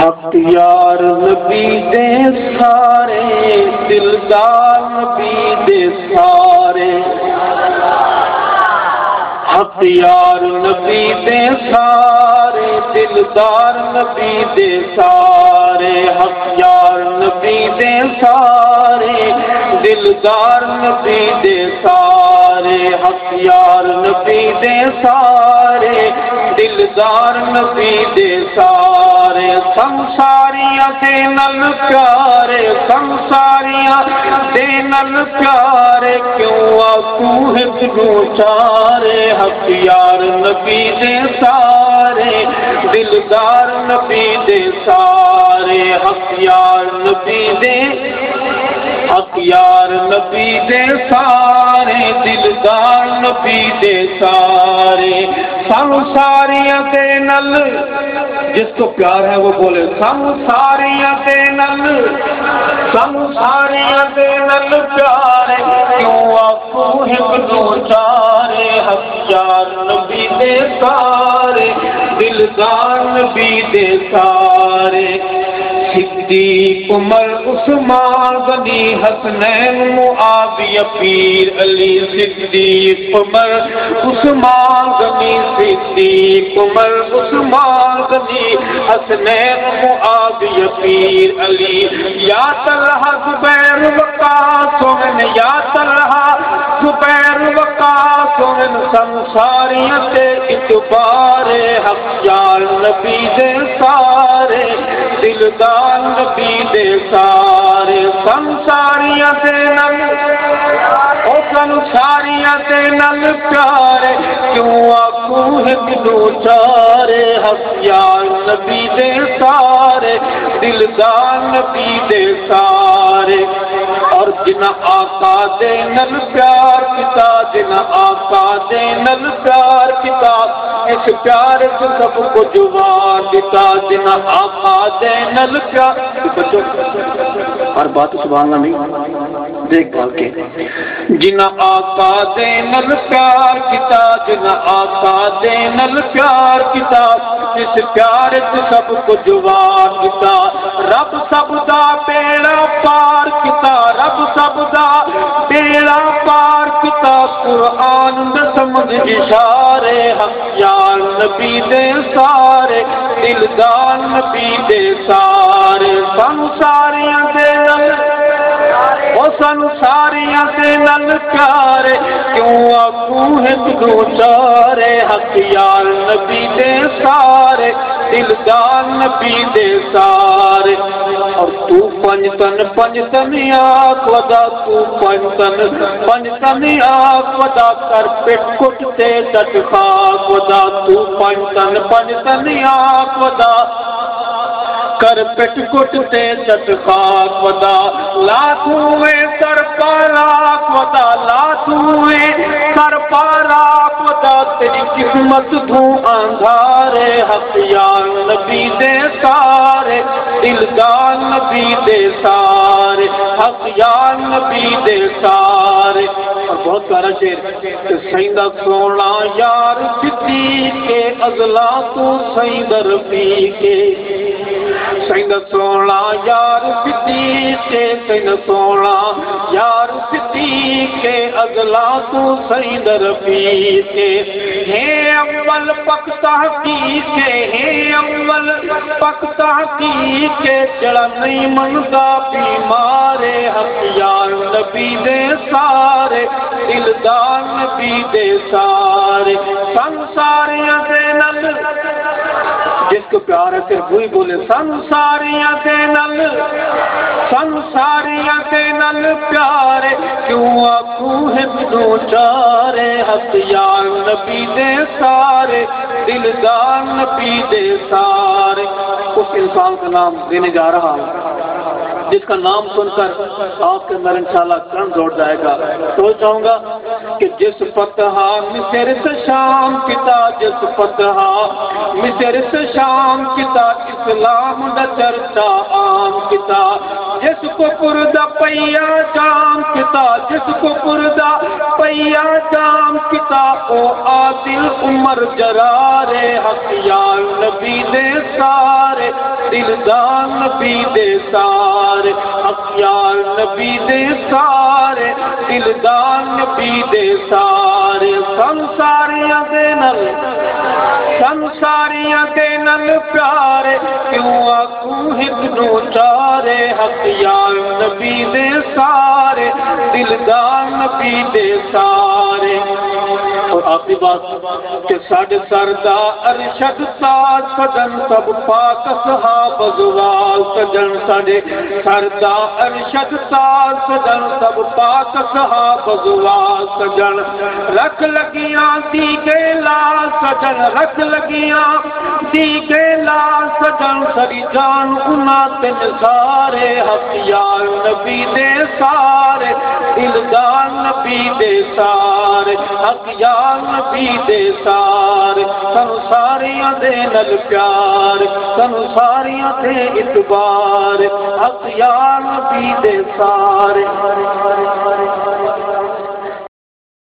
حق یار نبی دے سارے، دلدار نبی دے سارے۔ حق یار نبی دے سارے، دلدار نبی دے سارے۔ حق یار نبی دے سارے، دلدار نبی دے سارے۔ حق یار نبی دے سارے۔ دلدار نبی دے سارے سنساریاں دے نل پیارے سنساریاں دے نل پیارے کیوں آکو ہت چارے حق یار نبی دے سارے دلدار نبی دے سارے حق یار نبی دے حق یار نبی دے سارے دلدار نبی دے سارے۔ سن ساریاں دے نل، جس کو پیار ہے وہ بولے۔ سن ساریاں دے نل سن ساریاں دے نل پیارے کیوں آکو ہندو چارے حق یار نبی دے سارے دلدار نبی دے سارے۔ صدیق عمر عثمان غنی حسنین معاویہ پیر علی صدیق عمر عثمان غنی صدیق عمر عثمان غنی حسنین معاویہ پیر علی یا طلحہ زبیر وقاص من یا طلحہ زبیر وقاص من سنساریت اتبار حق یار نبی دے سارے دلدار نبی دے سارے۔ سنساریاں دے نل، او سنساریاں دے نل پیارے۔ کیوں آکو ہک دو چارے حق نبی دے سارے دلدار نبی دے سارے۔ اور جن آقا دے نل پیار کتا جن آقا دے نل پیار کتا، اس پیار سے سب کو جوان دیتا جن آقا دے نل پیار بچو ہر بات سبحان اللہ نہیں، دیکھ بھال کے۔ جن آقا دے نل پیار کتا جن آقا دے نل پیار کتا، اس پیار سے سب کو جوان دیتا رب سب دا بیڑا پار کتا رب سب دا بیڑا پار کتا قرآن نہ سمجھ اشارے حق یار نبی دے سارے، دلدار نبی دے سارے۔ سن ساریاں دے نل، او سن ساریاں دے نل پیارے۔ کیوں آکو ہے دو چارے حق یار نبی دے سارے۔ دلدار نبی دے سارے۔ اور تو پنج تن پنج تن آک ودا، تو پنج تن پنج تن آک ودا۔ کر پٹ کٹ تے ڈٹ خاک ودا، تو پنج تن پنج تن آک ودا۔ کر پٹ کٹ تے ڈٹ خاک ودا۔ لا توے سر پاراک ودا، لا توے سر پاراک ودا تیری قسمت دھو اندھارے حق یار نبی دے سارے، دلدار نبی دے سارے حق یار نبی دے سارے۔ اور بہت سارا شیر سیندہ سونا یار جتی کے، ازلا تو سیندر پی کے۔ سین سونا یار سدی کے سین سونا یار سدی کے اگلا تو سیندر پی کے ہے اول پکتا کی کے ہے اول پکتا کی کے۔ چڑا نہیں منگا بیمارے حق یار نبی دے سارے، دلدار نبی دے سارے۔ سنساریاں دے نل جس کو پیار ہے صرف وہی بولے، سنساریاں دے نل، سنساریاں دے نل پیارے، کیوں آکو ہے دو چارے حق یار نبی دے سارے، دلدار نبی دے سارے۔ اس انسان کا نام دینے جا رہا ہوں۔ جس کا نام سن کر آپ کے اندر انشاءاللہ کرم دوڑ جائے گا۔ تو چاہوں گا کہ جس فتح مصر سے شام کتا جس فتح مصر سے شام کتا اسلام دا چرچا عام کتا جس کو پردہ پیا جام کتا جس کو پردہ پیا جام کتا او عادل عمر جرارے حق یار نبی دے دلدار نبی دے سارے، اخیار نبی دے سارے دلدار نبی دے سارے۔ سنساریاں دے نل، سنساریاں دے نل پیارے۔ کیوں آکو ہک نو چارے، اخیار نبی دے سارے دلدار نبی دے سارے۔ آخری بات کہ ساڑھے سردہ ارشد تاج سجن سب پاک صحاب زوال سجن ساڑھے سردہ ارشد تاج سجن سب پاک صحاب زوال سجن۔ رکھ لگیاں دی کے لال سجن، رکھ لگیاں دی کے لال سجن۔ سری جان انا تن سارے حق یار نبی دے سارے، دلدار نبی دے سارے۔ حق یار نبی دے سار سن ساریاں دے نل پیار سن ساریاں دے اتبار حق یار نبی دے سارے